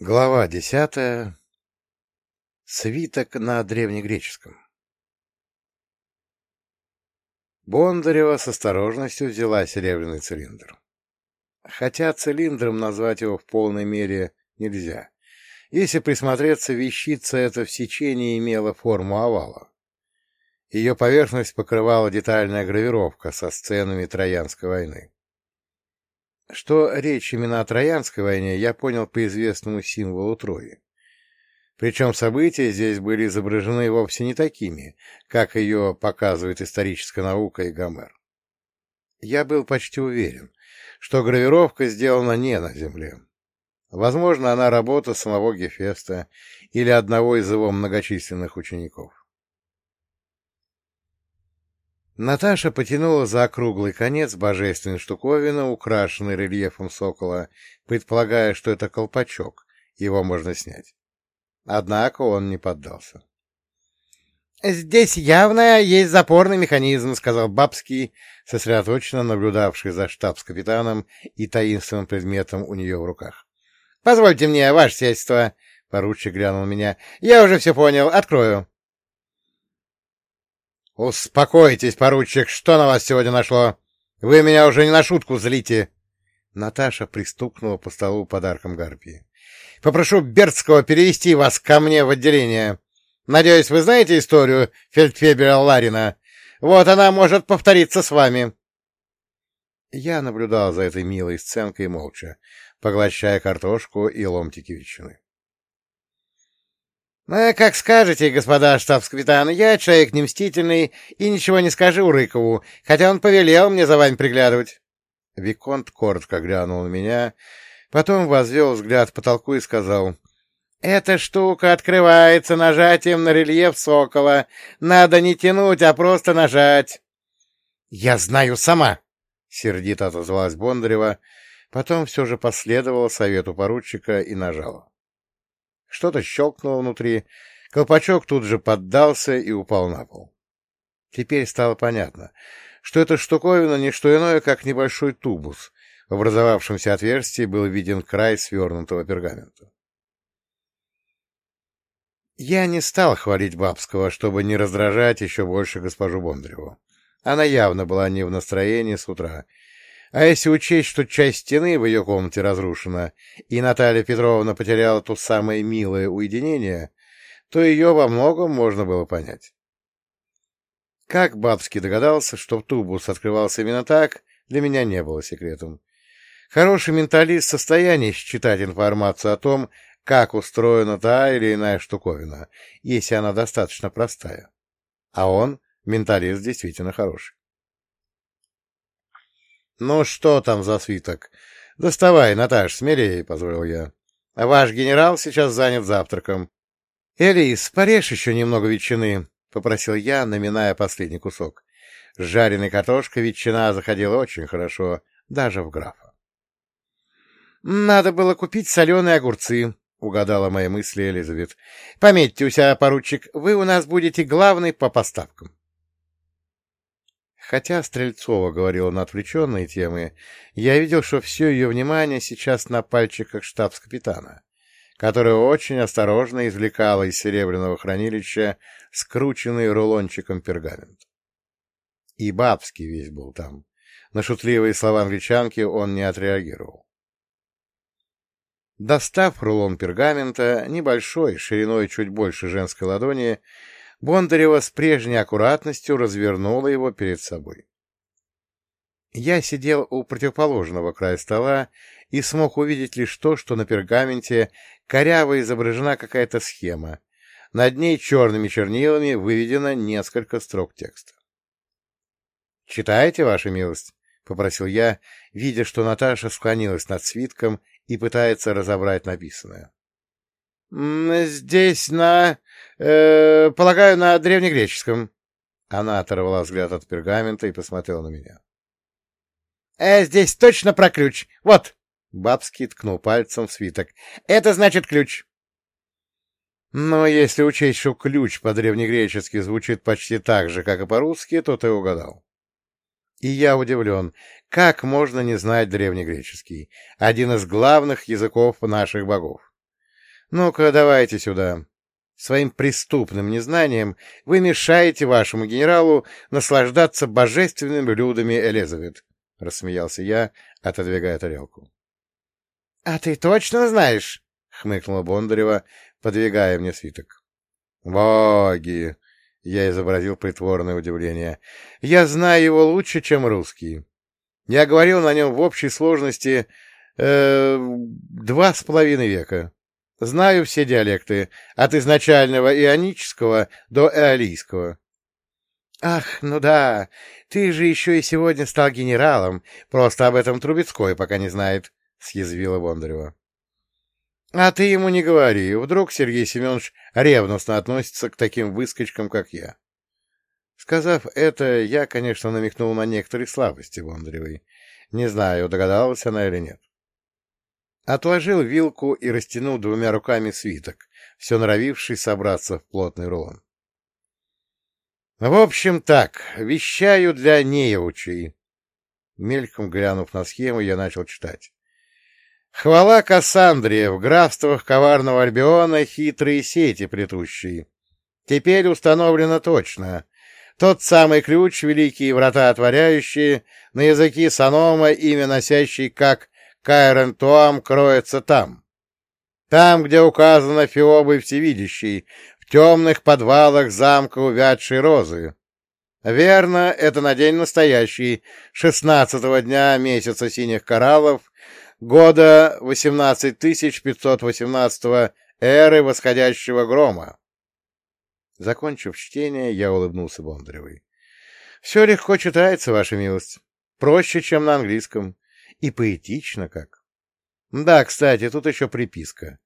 Глава десятая. Свиток на древнегреческом. Бондарева с осторожностью взяла серебряный цилиндр. Хотя цилиндром назвать его в полной мере нельзя. Если присмотреться, вещица эта в сечении имела форму овала. Ее поверхность покрывала детальная гравировка со сценами Троянской войны. Что речь именно о Троянской войне, я понял по известному символу Трои. Причем события здесь были изображены вовсе не такими, как ее показывает историческая наука и Гомер. Я был почти уверен, что гравировка сделана не на Земле. Возможно, она работа самого Гефеста или одного из его многочисленных учеников. Наташа потянула за округлый конец божественной штуковины, украшенной рельефом сокола, предполагая, что это колпачок, его можно снять. Однако он не поддался. «Здесь явно есть запорный механизм», — сказал Бабский, сосредоточенно наблюдавший за штабс-капитаном и таинственным предметом у нее в руках. «Позвольте мне, ваше сельство», — поручик глянул меня. «Я уже все понял. Открою». «Успокойтесь, поручик, что на вас сегодня нашло? Вы меня уже не на шутку злите!» Наташа пристукнула по столу подарком Гарпии. «Попрошу Бердского перевести вас ко мне в отделение. Надеюсь, вы знаете историю фельдфебеля Ларина? Вот она может повториться с вами». Я наблюдал за этой милой сценкой молча, поглощая картошку и ломтики ветчины. «Ну, как скажете, господа штабс-капитан, я человек немстительный и ничего не скажу Рыкову, хотя он повелел мне за вами приглядывать». Виконт коротко глянул на меня, потом возвел взгляд к потолку и сказал, «Эта штука открывается нажатием на рельеф сокола. Надо не тянуть, а просто нажать». «Я знаю сама!» — сердито отозвалась Бондарева, потом все же последовала совету поручика и нажала. Что-то щелкнуло внутри. Колпачок тут же поддался и упал на пол. Теперь стало понятно, что эта штуковина не что иное, как небольшой тубус. В образовавшемся отверстии был виден край свернутого пергамента. Я не стал хвалить Бабского, чтобы не раздражать еще больше госпожу Бондареву. Она явно была не в настроении с утра а если учесть, что часть стены в ее комнате разрушена, и Наталья Петровна потеряла то самое милое уединение, то ее во многом можно было понять. Как Бабский догадался, что тубус открывался именно так, для меня не было секретом. Хороший менталист в состоянии считать информацию о том, как устроена та или иная штуковина, если она достаточно простая. А он, менталист, действительно хороший. «Ну что там за свиток? Доставай, Наташ, смелее», — позволил я. «А ваш генерал сейчас занят завтраком». «Элис, порежь еще немного ветчины», — попросил я, наминая последний кусок. Жареная картошка ветчина заходила очень хорошо, даже в графа. «Надо было купить соленые огурцы», — угадала мои мысли Элизабет. «Пометьте у себя, поручик, вы у нас будете главный по поставкам». Хотя Стрельцова говорила на отвлеченные темы, я видел, что все ее внимание сейчас на пальчиках штабс-капитана, который очень осторожно извлекала из серебряного хранилища скрученный рулончиком пергамент. И Бабский весь был там. На шутливые слова англичанки он не отреагировал. Достав рулон пергамента, небольшой, шириной чуть больше женской ладони, Бондарева с прежней аккуратностью развернула его перед собой. Я сидел у противоположного края стола и смог увидеть лишь то, что на пергаменте коряво изображена какая-то схема. Над ней черными чернилами выведено несколько строк текста. «Читаете, ваша милость?» — попросил я, видя, что Наташа склонилась над свитком и пытается разобрать написанное. «Здесь на... Э, полагаю, на древнегреческом». Она оторвала взгляд от пергамента и посмотрела на меня. «Э, здесь точно про ключ. Вот!» Бабский ткнул пальцем в свиток. «Это значит ключ». Но если учесть, что ключ по-древнегречески звучит почти так же, как и по-русски, то ты угадал. И я удивлен, как можно не знать древнегреческий, один из главных языков наших богов. Ну-ка, давайте сюда. Своим преступным незнанием вы мешаете вашему генералу наслаждаться божественными блюдами Элизабет, — рассмеялся я, отодвигая тарелку. — А ты точно знаешь? — хмыкнула Бондарева, подвигая мне свиток. — Боги! — я изобразил притворное удивление. — Я знаю его лучше, чем русский. Я говорил на нем в общей сложности э, два с половиной века. Знаю все диалекты, от изначального ионического до эолийского. — Ах, ну да, ты же еще и сегодня стал генералом, просто об этом Трубецкой пока не знает, — съязвила Бондарева. — А ты ему не говори, вдруг Сергей Семенович ревностно относится к таким выскочкам, как я. Сказав это, я, конечно, намекнул на некоторые слабости Бондаревой. Не знаю, догадалась она или нет. Отложил вилку и растянул двумя руками свиток, все норовивший собраться в плотный рулон. В общем так, вещаю для неучей. Мельком глянув на схему, я начал читать. Хвала Кассандре, в графствах коварного Альбиона хитрые сети плетущие. Теперь установлено точно. Тот самый ключ, великие врата отворяющие, на языке санома, имя носящий как Кайрон Туам кроется там. Там, где указано Феобой Всевидящий, в темных подвалах замка увядшей розы. Верно, это на день настоящий, шестнадцатого дня месяца синих кораллов, года 18518 эры восходящего грома. Закончив чтение, я улыбнулся Бондаревой. — Все легко читается, ваша милость. Проще, чем на английском. И поэтично как. Да, кстати, тут еще приписка.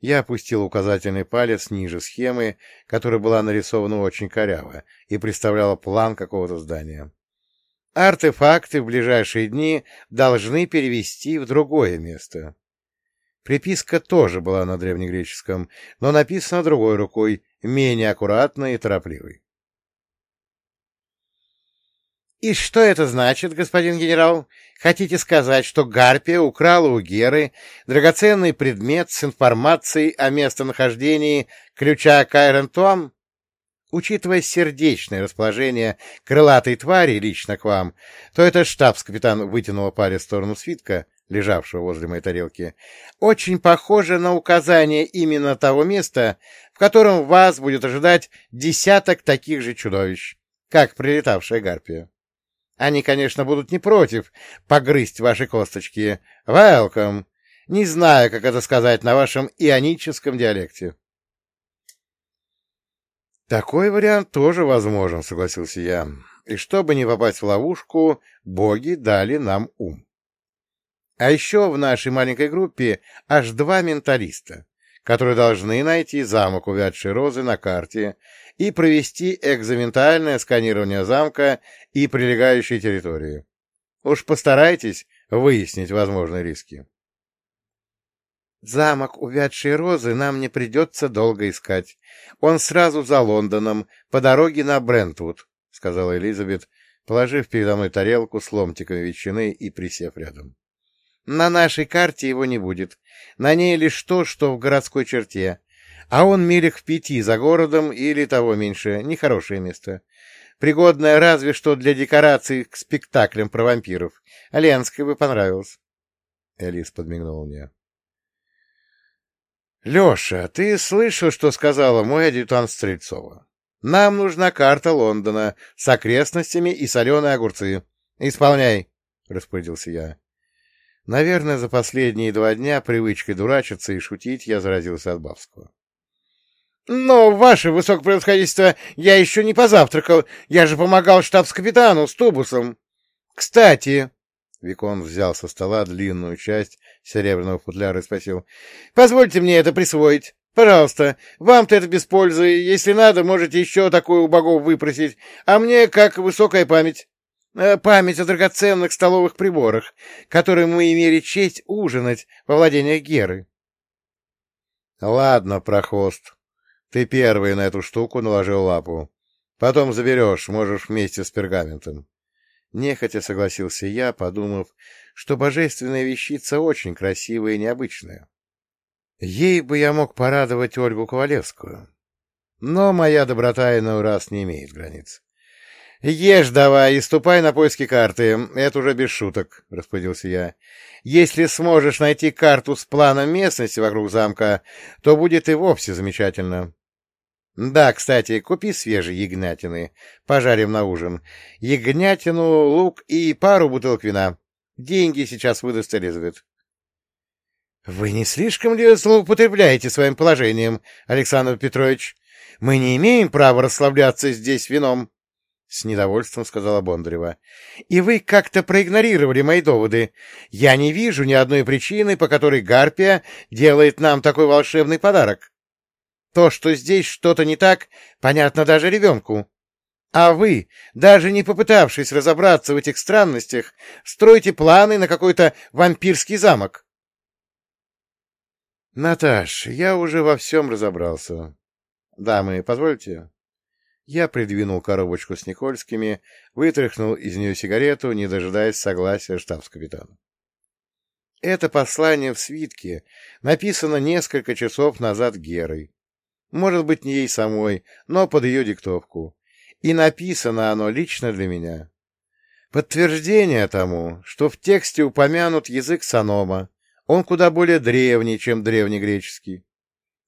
Я опустил указательный палец ниже схемы, которая была нарисована очень коряво и представляла план какого-то здания. Артефакты в ближайшие дни должны перевести в другое место. Приписка тоже была на древнегреческом, но написана другой рукой, менее аккуратной и торопливой. «И что это значит, господин генерал? Хотите сказать, что Гарпия украла у Геры драгоценный предмет с информацией о местонахождении ключа Кайрен Туам? Учитывая сердечное расположение крылатой твари лично к вам, то этот штабс-капитан вытянул палец в сторону свитка, лежавшего возле моей тарелки, очень похоже на указание именно того места, в котором вас будет ожидать десяток таких же чудовищ, как прилетавшая Гарпия. Они, конечно, будут не против погрызть ваши косточки. Welcome. Не знаю, как это сказать на вашем ионическом диалекте. Такой вариант тоже возможен, согласился я. И чтобы не попасть в ловушку, боги дали нам ум. А еще в нашей маленькой группе аж два менталиста, которые должны найти замок увядшей розы на карте и провести экзаментальное сканирование замка и прилегающей территории. Уж постарайтесь выяснить возможные риски. Замок увядшей розы нам не придется долго искать. Он сразу за Лондоном, по дороге на Брентвуд, — сказала Элизабет, положив передо мной тарелку с ломтиками ветчины и присев рядом. На нашей карте его не будет. На ней лишь то, что в городской черте, а он милях в пяти за городом или того меньше. Нехорошее место. Пригодное разве что для декораций к спектаклям про вампиров. Ленской бы понравилось. Элис подмигнул мне. — Леша, ты слышал, что сказала мой адъютант Стрельцова? Нам нужна карта Лондона с окрестностями и соленые огурцы. Исполняй, — распорядился я. Наверное, за последние два дня привычкой дурачиться и шутить я заразился от Бабского. «Но, ваше высокопревосходительство, я еще не позавтракал. Я же помогал штабс-капитану с тубусом. Кстати...» Викон взял со стола длинную часть серебряного футляра и спросил. «Позвольте мне это присвоить. Пожалуйста, вам-то это без пользы. Если надо, можете еще такую у богов выпросить. А мне как высокая память. Э, память о драгоценных столовых приборах, которые мы имели честь ужинать во владениях Геры». «Ладно, прохост», ты первый на эту штуку наложил лапу. Потом заберешь, можешь вместе с пергаментом. Нехотя согласился я, подумав, что божественная вещица очень красивая и необычная. Ей бы я мог порадовать Ольгу Ковалевскую. Но моя доброта иной раз не имеет границ. — Ешь давай и ступай на поиски карты. Это уже без шуток, — распорядился я. — Если сможешь найти карту с планом местности вокруг замка, то будет и вовсе замечательно. Да, кстати, купи свежие ягнятины, пожарим на ужин. Ягнятину, лук и пару бутылок вина. Деньги сейчас выдаст Элизабет. — Вы не слишком ли злоупотребляете своим положением, Александр Петрович? Мы не имеем права расслабляться здесь вином, — с недовольством сказала Бондарева. — И вы как-то проигнорировали мои доводы. Я не вижу ни одной причины, по которой Гарпия делает нам такой волшебный подарок. То, что здесь что-то не так, понятно даже ребенку. А вы, даже не попытавшись разобраться в этих странностях, строите планы на какой-то вампирский замок. — Наташ, я уже во всем разобрался. — Дамы, позвольте? Я придвинул коробочку с Никольскими, вытряхнул из нее сигарету, не дожидаясь согласия штабс-капитана. Это послание в свитке написано несколько часов назад Герой. Может быть, не ей самой, но под ее диктовку. И написано оно лично для меня. Подтверждение тому, что в тексте упомянут язык Санома, он куда более древний, чем древнегреческий.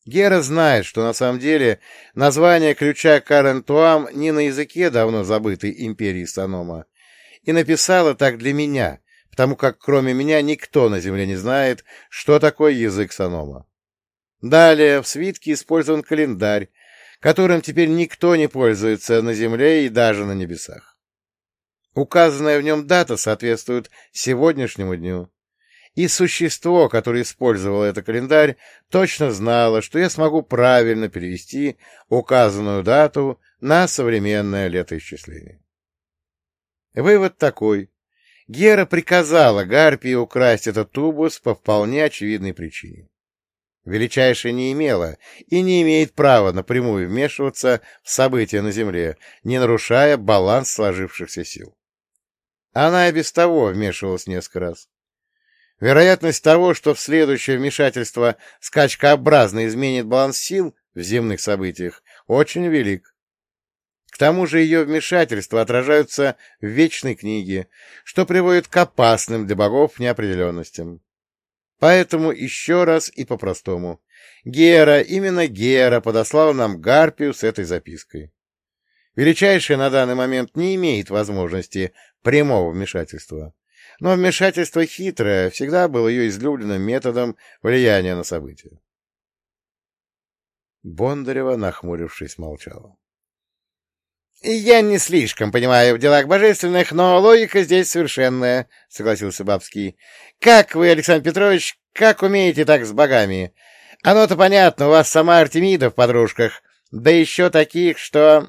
Гера знает, что на самом деле название ключа Карентуам не на языке давно забытой империи Санома, и написала так для меня, потому как кроме меня никто на земле не знает, что такое язык Санома. Далее в свитке использован календарь, которым теперь никто не пользуется на земле и даже на небесах. Указанная в нем дата соответствует сегодняшнему дню, и существо, которое использовало этот календарь, точно знало, что я смогу правильно перевести указанную дату на современное летоисчисление. Вывод такой. Гера приказала Гарпии украсть этот тубус по вполне очевидной причине. Величайшая не имела и не имеет права напрямую вмешиваться в события на Земле, не нарушая баланс сложившихся сил. Она и без того вмешивалась несколько раз. Вероятность того, что в следующее вмешательство скачкообразно изменит баланс сил в земных событиях, очень велик. К тому же ее вмешательства отражаются в Вечной книге, что приводит к опасным для богов неопределенностям. Поэтому еще раз и по-простому. Гера, именно Гера подослала нам Гарпию с этой запиской. Величайшая на данный момент не имеет возможности прямого вмешательства но вмешательство хитрое всегда было ее излюбленным методом влияния на события. Бондарева, нахмурившись, молчала. — Я не слишком понимаю в делах божественных, но логика здесь совершенная, — согласился Бабский. — Как вы, Александр Петрович, как умеете так с богами? Оно-то понятно, у вас сама Артемида в подружках, да еще таких, что...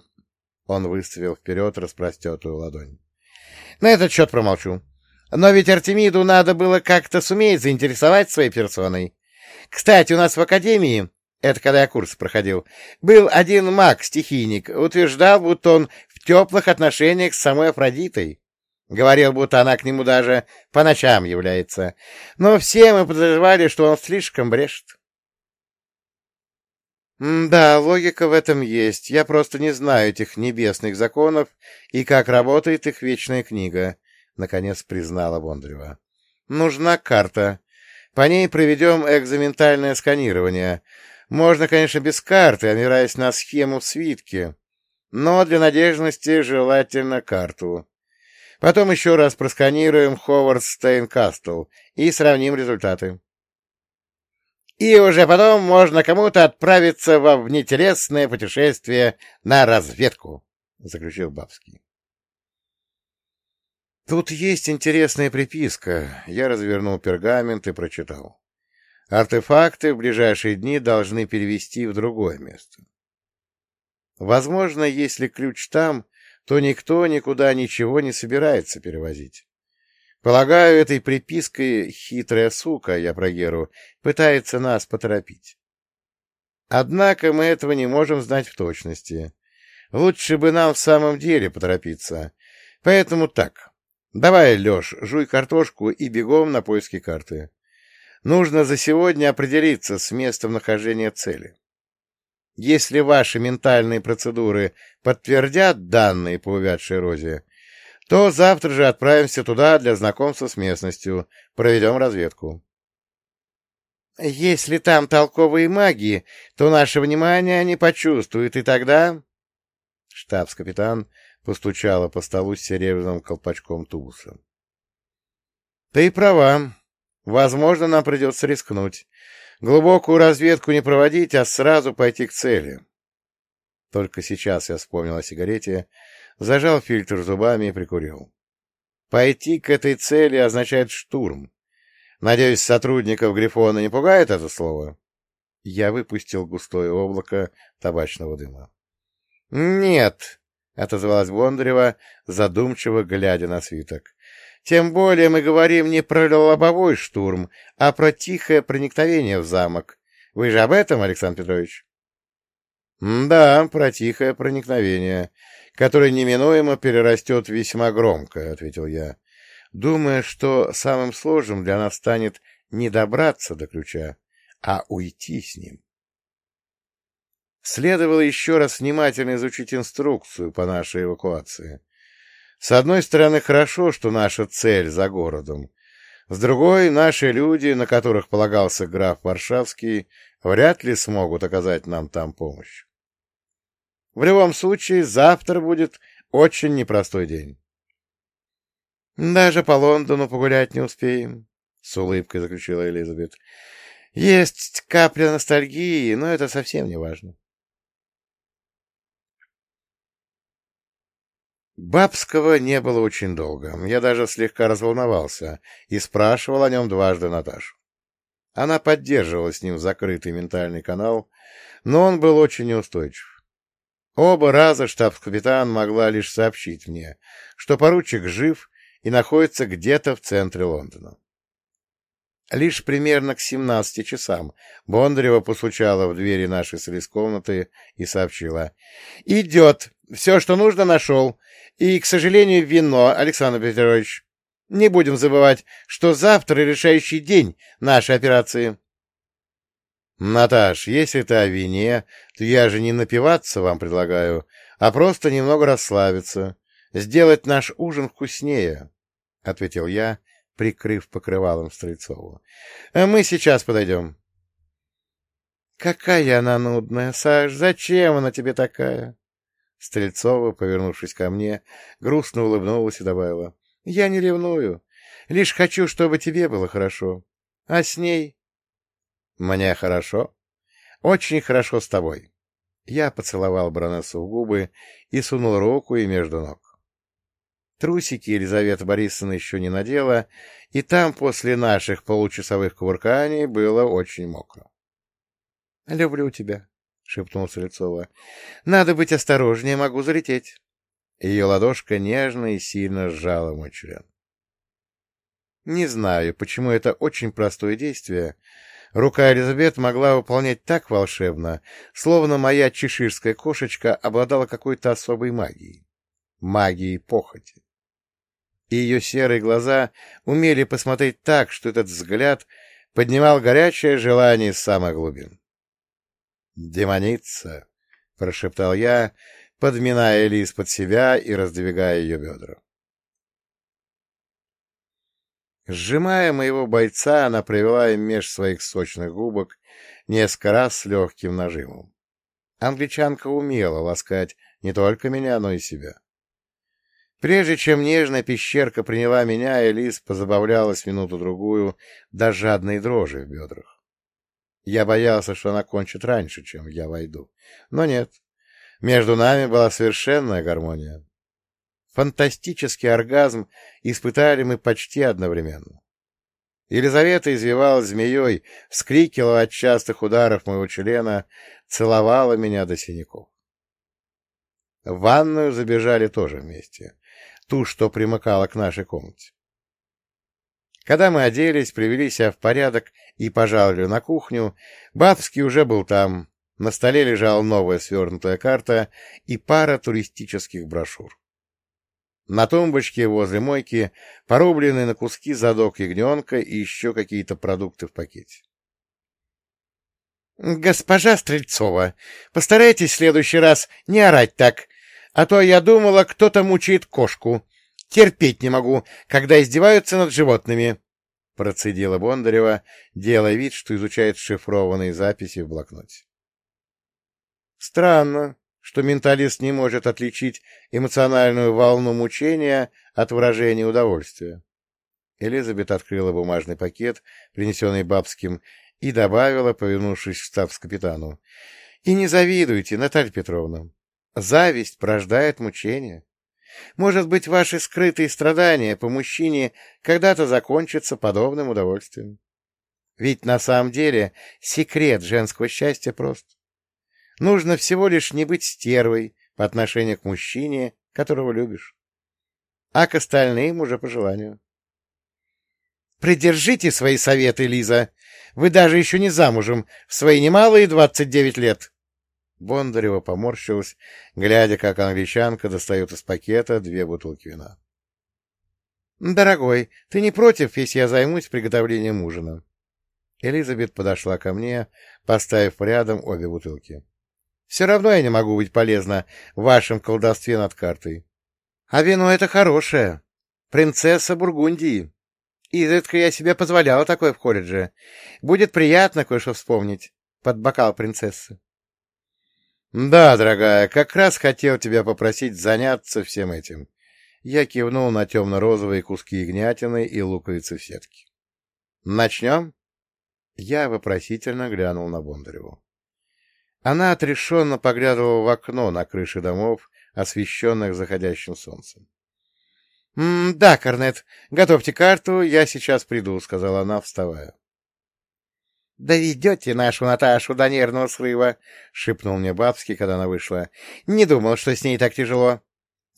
Он выставил вперед распростетую ладонь. — На этот счет промолчу. Но ведь Артемиду надо было как-то суметь заинтересовать своей персоной. Кстати, у нас в Академии, это когда я курс проходил, был один маг-стихийник, утверждал, будто он в теплых отношениях с самой Афродитой. Говорил, будто она к нему даже по ночам является. Но все мы подозревали, что он слишком брешет. «Да, логика в этом есть. Я просто не знаю этих небесных законов и как работает их вечная книга. — наконец признала Бондарева. — Нужна карта. По ней проведем экзаментальное сканирование. Можно, конечно, без карты, опираясь на схему в свитке, но для надежности желательно карту. Потом еще раз просканируем Ховард Стейн Кастл и сравним результаты. И уже потом можно кому-то отправиться во внетелесное путешествие на разведку, — заключил Бабский. Тут есть интересная приписка. Я развернул пергамент и прочитал. Артефакты в ближайшие дни должны перевести в другое место. Возможно, если ключ там, то никто никуда ничего не собирается перевозить. Полагаю, этой припиской хитрая сука, я про Геру, пытается нас поторопить. Однако мы этого не можем знать в точности. Лучше бы нам в самом деле поторопиться. Поэтому так, Давай, Леш, жуй картошку и бегом на поиски карты. Нужно за сегодня определиться с местом нахождения цели. Если ваши ментальные процедуры подтвердят данные по увядшей розе, то завтра же отправимся туда для знакомства с местностью, проведем разведку. Если там толковые маги, то наше внимание они почувствуют, и тогда... Штабс-капитан постучала по столу с серебряным колпачком тубуса. — Ты права. Возможно, нам придется рискнуть. Глубокую разведку не проводить, а сразу пойти к цели. Только сейчас я вспомнил о сигарете, зажал фильтр зубами и прикурил. Пойти к этой цели означает штурм. Надеюсь, сотрудников Грифона не пугает это слово? Я выпустил густое облако табачного дыма. — Нет, — отозвалась Бондарева, задумчиво глядя на свиток. — Тем более мы говорим не про лобовой штурм, а про тихое проникновение в замок. Вы же об этом, Александр Петрович? — Да, про тихое проникновение, которое неминуемо перерастет весьма громко, — ответил я думая, что самым сложным для нас станет не добраться до ключа, а уйти с ним. Следовало еще раз внимательно изучить инструкцию по нашей эвакуации. С одной стороны, хорошо, что наша цель за городом. С другой, наши люди, на которых полагался граф Варшавский, вряд ли смогут оказать нам там помощь. В любом случае, завтра будет очень непростой день. «Даже по Лондону погулять не успеем», — с улыбкой заключила Элизабет. «Есть капля ностальгии, но это совсем не важно». Бабского не было очень долго. Я даже слегка разволновался и спрашивал о нем дважды Наташу. Она поддерживала с ним закрытый ментальный канал, но он был очень неустойчив. Оба раза штабс-капитан могла лишь сообщить мне, что поручик жив и находится где-то в центре Лондона. Лишь примерно к 17 часам Бондарева постучала в двери нашей комнаты и сообщила. «Идет. Все, что нужно, нашел. И, к сожалению, вино, Александр Петрович. Не будем забывать, что завтра решающий день нашей операции». «Наташ, если ты о вине, то я же не напиваться вам предлагаю, а просто немного расслабиться сделать наш ужин вкуснее, — ответил я, прикрыв покрывалом Стрельцову. — Мы сейчас подойдем. — Какая она нудная, Саш, зачем она тебе такая? Стрельцова, повернувшись ко мне, грустно улыбнулась и добавила. — Я не ревную, лишь хочу, чтобы тебе было хорошо. А с ней? — Мне хорошо. Очень хорошо с тобой. Я поцеловал баронессу в губы и сунул руку ей между ног. Трусики Елизавета Борисовна еще не надела, и там после наших получасовых кувырканий было очень мокро. — Люблю тебя, — шепнула Солицова. — Надо быть осторожнее, могу залететь. Ее ладошка нежно и сильно сжала мой член. Не знаю, почему это очень простое действие. Рука Элизабет могла выполнять так волшебно, словно моя чеширская кошечка обладала какой-то особой магией. Магией похоти и ее серые глаза умели посмотреть так, что этот взгляд поднимал горячее желание из самых глубин. «Демоница!» — прошептал я, подминая Элис под себя и раздвигая ее бедра. Сжимая моего бойца, она провела им меж своих сочных губок несколько раз с легким нажимом. Англичанка умела ласкать не только меня, но и себя. Прежде чем нежная пещерка приняла меня, Элис позабавлялась минуту-другую до жадной дрожи в бедрах. Я боялся, что она кончит раньше, чем я войду. Но нет. Между нами была совершенная гармония. Фантастический оргазм испытали мы почти одновременно. Елизавета извивалась змеей, вскрикивала от частых ударов моего члена, целовала меня до синяков. В ванную забежали тоже вместе ту, что примыкала к нашей комнате. Когда мы оделись, привели себя в порядок и пожаловали на кухню, Бабский уже был там. На столе лежала новая свернутая карта и пара туристических брошюр. На тумбочке возле мойки порубленный на куски задок ягненка и еще какие-то продукты в пакете. — Госпожа Стрельцова, постарайтесь в следующий раз не орать так, а то я думала, кто-то мучает кошку. Терпеть не могу, когда издеваются над животными, — процедила Бондарева, делая вид, что изучает шифрованные записи в блокноте. Странно, что менталист не может отличить эмоциональную волну мучения от выражения удовольствия. Элизабет открыла бумажный пакет, принесенный бабским, и добавила, повернувшись в штабс-капитану. — И не завидуйте, Наталья Петровна. Зависть порождает мучения. Может быть, ваши скрытые страдания по мужчине когда-то закончатся подобным удовольствием. Ведь на самом деле секрет женского счастья прост. Нужно всего лишь не быть стервой по отношению к мужчине, которого любишь. А к остальным уже по желанию. Придержите свои советы, Лиза. Вы даже еще не замужем, в свои немалые двадцать девять лет. Бондарева поморщилась, глядя, как англичанка достает из пакета две бутылки вина. — Дорогой, ты не против, если я займусь приготовлением ужина? Элизабет подошла ко мне, поставив рядом обе бутылки. — Все равно я не могу быть полезна в вашем колдовстве над картой. А вино это хорошее. Принцесса Бургундии. Изредка я себе позволяла такое в колледже. Будет приятно кое-что вспомнить под бокал принцессы. — Да, дорогая, как раз хотел тебя попросить заняться всем этим. Я кивнул на темно-розовые куски ягнятины и луковицы в сетке. — Начнем? Я вопросительно глянул на Бондареву. Она отрешенно поглядывала в окно на крыши домов, освещенных заходящим солнцем. — Да, Корнет, готовьте карту, я сейчас приду, — сказала она, вставая. — Доведете нашу Наташу до нервного срыва, — шепнул мне Бабский, когда она вышла. — Не думал, что с ней так тяжело.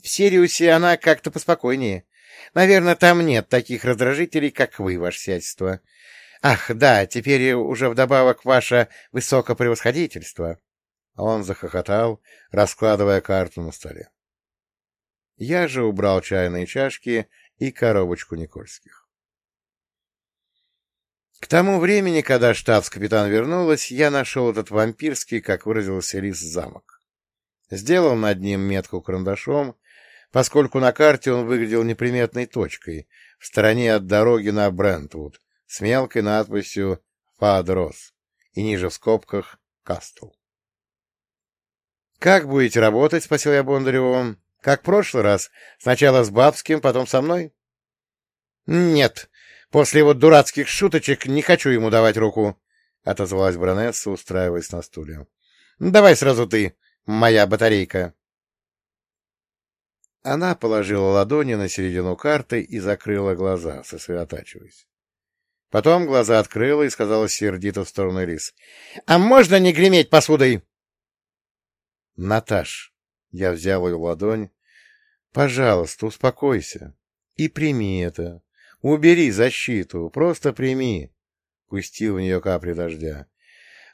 В Сириусе она как-то поспокойнее. Наверное, там нет таких раздражителей, как вы, ваше сядьство. Ах, да, теперь уже вдобавок ваше высокопревосходительство. Он захохотал, раскладывая карту на столе. Я же убрал чайные чашки и коробочку Никольских. К тому времени, когда штабс-капитан вернулась, я нашел этот вампирский, как выразился Лис, замок. Сделал над ним метку карандашом, поскольку на карте он выглядел неприметной точкой в стороне от дороги на Брентвуд с мелкой надписью «Фадрос» и ниже в скобках «Кастл». «Как будете работать?» — спросил я Бондареву. Как в прошлый раз. Сначала с Бабским, потом со мной? — Нет. После его дурацких шуточек не хочу ему давать руку, — отозвалась баронесса, устраиваясь на стуле. — Давай сразу ты, моя батарейка. Она положила ладони на середину карты и закрыла глаза, сосредотачиваясь. Потом глаза открыла и сказала сердито в сторону Рис. — А можно не греметь посудой? — Наташ, я взял ее ладонь. «Пожалуйста, успокойся и прими это. Убери защиту, просто прими». Пустил в нее капли дождя.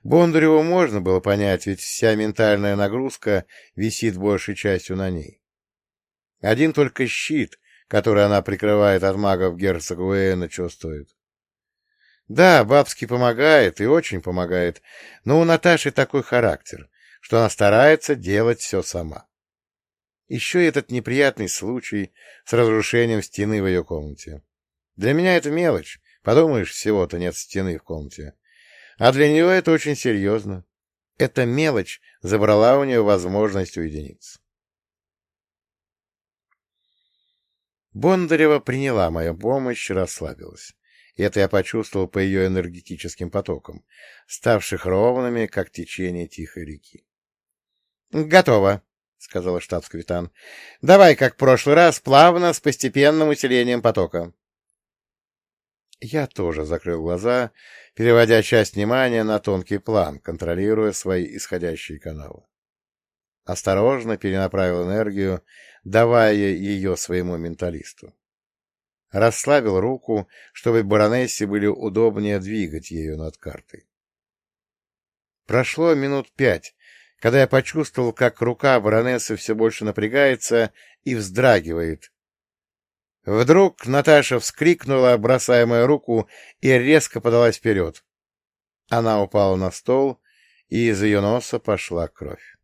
Бондареву можно было понять, ведь вся ментальная нагрузка висит большей частью на ней. Один только щит, который она прикрывает от магов герцога Уэйна, стоит. Да, Бабский помогает, и очень помогает, но у Наташи такой характер что она старается делать все сама. Еще этот неприятный случай с разрушением стены в ее комнате. Для меня это мелочь. Подумаешь, всего-то нет стены в комнате. А для нее это очень серьезно. Эта мелочь забрала у нее возможность уединиться. Бондарева приняла мою помощь и расслабилась. Это я почувствовал по ее энергетическим потокам, ставших ровными, как течение тихой реки. «Готово», — сказала штабс-капитан. «Давай, как в прошлый раз, плавно, с постепенным усилением потока». Я тоже закрыл глаза, переводя часть внимания на тонкий план, контролируя свои исходящие каналы. Осторожно перенаправил энергию, давая ее своему менталисту. Расслабил руку, чтобы баронессе были удобнее двигать ее над картой. Прошло минут пять, когда я почувствовал, как рука баронессы все больше напрягается и вздрагивает, Вдруг Наташа вскрикнула, бросая мою руку, и резко подалась вперед. Она упала на стол, и из ее носа пошла кровь.